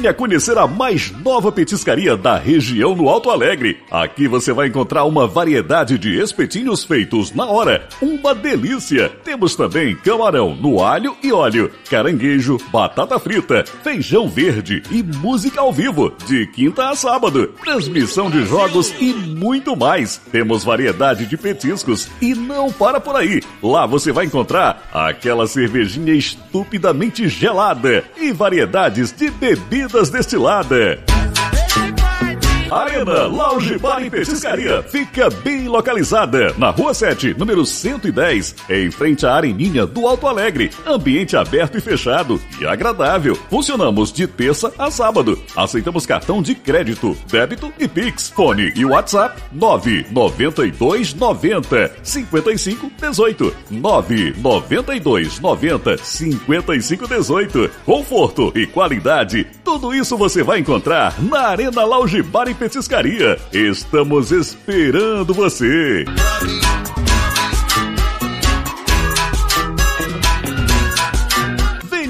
Venha conhecer a mais nova petiscaria da região no Alto Alegre. Aqui você vai encontrar uma variedade de espetinhos feitos na hora. Uma delícia! Temos também camarão no alho e óleo, caranguejo, batata frita, feijão verde e música ao vivo, de quinta a sábado. Transmissão de jogos e muito mais. Temos variedade de petiscos e não para por aí. Lá você vai encontrar aquela cervejinha estupidamente gelada e variedades de bebidas destiladas. Arena Lounge Bar e Petiscaria fica bem localizada na Rua 7, número 110, em frente à Areninha do Alto Alegre. Ambiente aberto e fechado e agradável. Funcionamos de terça a sábado. Aceitamos cartão de crédito, débito e Pix. Fone e WhatsApp 992 90 55 18 992 90 55 18. Conforto e qualidade, tudo isso você vai encontrar na Arena Lounge Bar e Petiscaria. Estamos esperando você.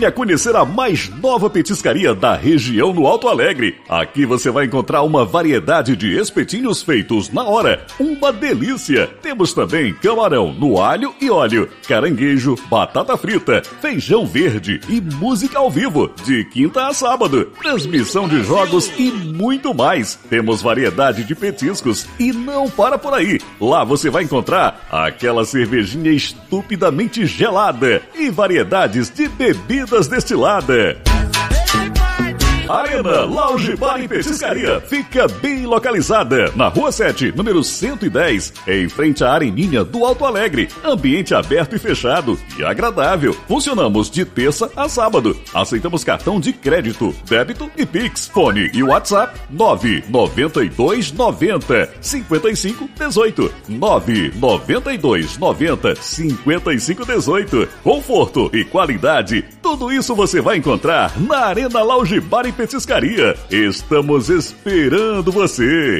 Venha conhecer a mais nova petiscaria da região no Alto Alegre. Aqui você vai encontrar uma variedade de espetinhos feitos na hora. Uma delícia! Temos também camarão no alho e óleo, caranguejo, batata frita, feijão verde e música ao vivo, de quinta a sábado. Transmissão de jogos e muito mais. Temos variedade de petiscos e não para por aí. Lá você vai encontrar aquela cervejinha estupidamente gelada e variedades de bebidas destiladas. Arena Lounge Bar e Petiscaria fica bem localizada na Rua 7, número 110, em frente à Areninha do Alto Alegre. Ambiente aberto e fechado e agradável. Funcionamos de terça a sábado. Aceitamos cartão de crédito, débito e Pix. Fone e WhatsApp 992 90 55 18 992 90 55 18. Conforto e qualidade, tudo isso você vai encontrar na Arena Lounge Bar e Petiscaria. Estamos esperando você.